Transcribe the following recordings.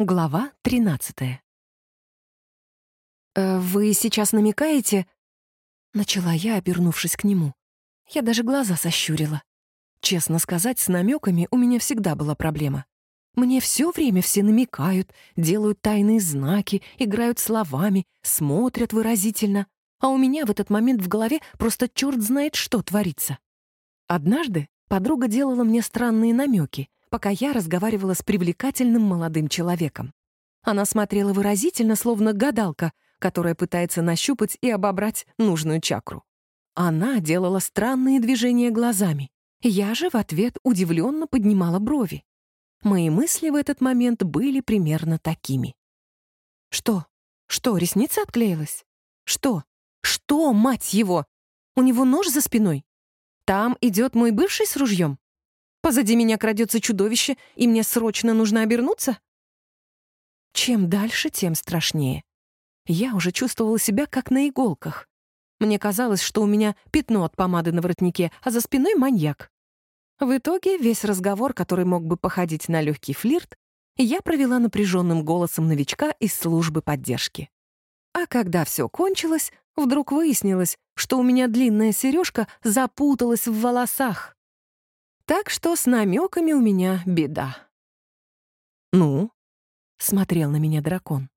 Глава 13 «Э, «Вы сейчас намекаете?» Начала я, обернувшись к нему. Я даже глаза сощурила. Честно сказать, с намеками у меня всегда была проблема. Мне все время все намекают, делают тайные знаки, играют словами, смотрят выразительно, а у меня в этот момент в голове просто черт знает, что творится. Однажды подруга делала мне странные намеки, пока я разговаривала с привлекательным молодым человеком. Она смотрела выразительно, словно гадалка, которая пытается нащупать и обобрать нужную чакру. Она делала странные движения глазами. Я же в ответ удивленно поднимала брови. Мои мысли в этот момент были примерно такими. «Что? Что, ресница отклеилась? Что? Что, мать его? У него нож за спиной? Там идет мой бывший с ружьем? Позади меня крадется чудовище, и мне срочно нужно обернуться? Чем дальше, тем страшнее. Я уже чувствовала себя как на иголках. Мне казалось, что у меня пятно от помады на воротнике, а за спиной маньяк. В итоге весь разговор, который мог бы походить на легкий флирт, я провела напряженным голосом новичка из службы поддержки. А когда все кончилось, вдруг выяснилось, что у меня длинная сережка запуталась в волосах. Так что с намеками у меня беда. «Ну?» — смотрел на меня дракон.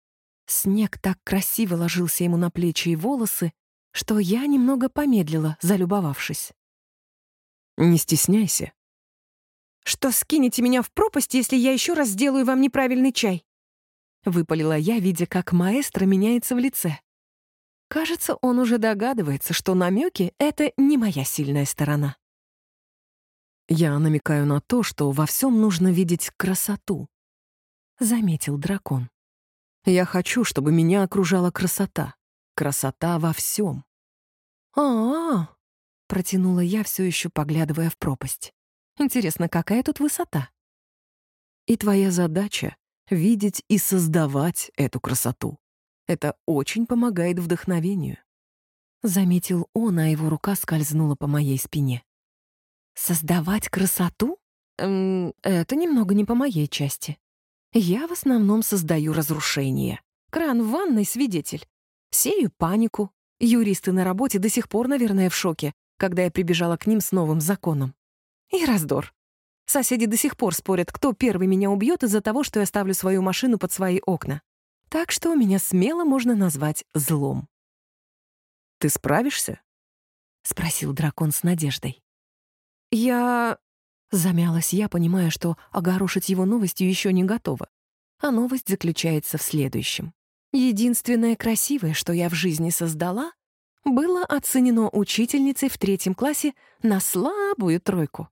Снег так красиво ложился ему на плечи и волосы, что я немного помедлила, залюбовавшись. «Не стесняйся». «Что, скинете меня в пропасть, если я еще раз сделаю вам неправильный чай?» Выпалила я, видя, как маэстро меняется в лице. Кажется, он уже догадывается, что намеки — это не моя сильная сторона. Я намекаю на то, что во всем нужно видеть красоту, — заметил дракон. Я хочу, чтобы меня окружала красота. Красота во всем. А-а-а, протянула я, все еще поглядывая в пропасть. Интересно, какая тут высота? И твоя задача — видеть и создавать эту красоту. Это очень помогает вдохновению. Заметил он, а его рука скользнула по моей спине. Создавать красоту? Эм, это немного не по моей части. Я в основном создаю разрушение. Кран в ванной — свидетель. Сею панику. Юристы на работе до сих пор, наверное, в шоке, когда я прибежала к ним с новым законом. И раздор. Соседи до сих пор спорят, кто первый меня убьет из-за того, что я ставлю свою машину под свои окна. Так что меня смело можно назвать злом. «Ты справишься?» — спросил дракон с надеждой. «Я...» — замялась я, понимая, что огорошить его новостью еще не готова. А новость заключается в следующем. Единственное красивое, что я в жизни создала, было оценено учительницей в третьем классе на слабую тройку.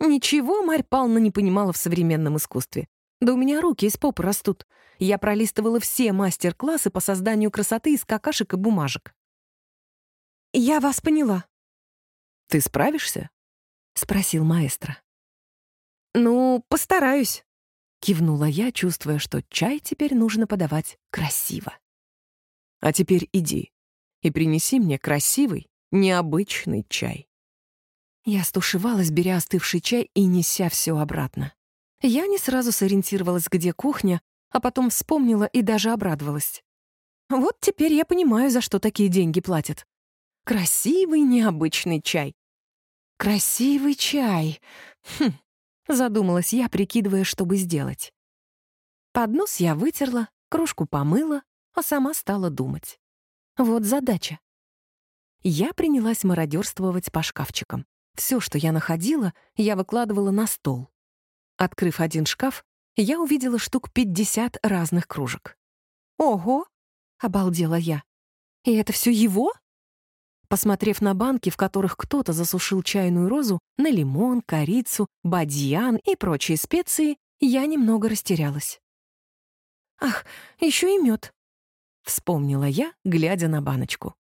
Ничего Марь Павловна не понимала в современном искусстве. Да у меня руки из попы растут. Я пролистывала все мастер-классы по созданию красоты из какашек и бумажек. «Я вас поняла». «Ты справишься?» — спросил маэстро. «Ну, постараюсь», — кивнула я, чувствуя, что чай теперь нужно подавать красиво. «А теперь иди и принеси мне красивый, необычный чай». Я стушевалась, беря остывший чай и неся все обратно. Я не сразу сориентировалась, где кухня, а потом вспомнила и даже обрадовалась. Вот теперь я понимаю, за что такие деньги платят. Красивый, необычный чай. «Красивый чай!» «Хм!» — задумалась я, прикидывая, что бы сделать. Поднос я вытерла, кружку помыла, а сама стала думать. Вот задача. Я принялась мародерствовать по шкафчикам. Все, что я находила, я выкладывала на стол. Открыв один шкаф, я увидела штук 50 разных кружек. «Ого!» — обалдела я. «И это все его?» Посмотрев на банки, в которых кто-то засушил чайную розу, на лимон, корицу, бадьян и прочие специи, я немного растерялась. «Ах, еще и мед!» — вспомнила я, глядя на баночку.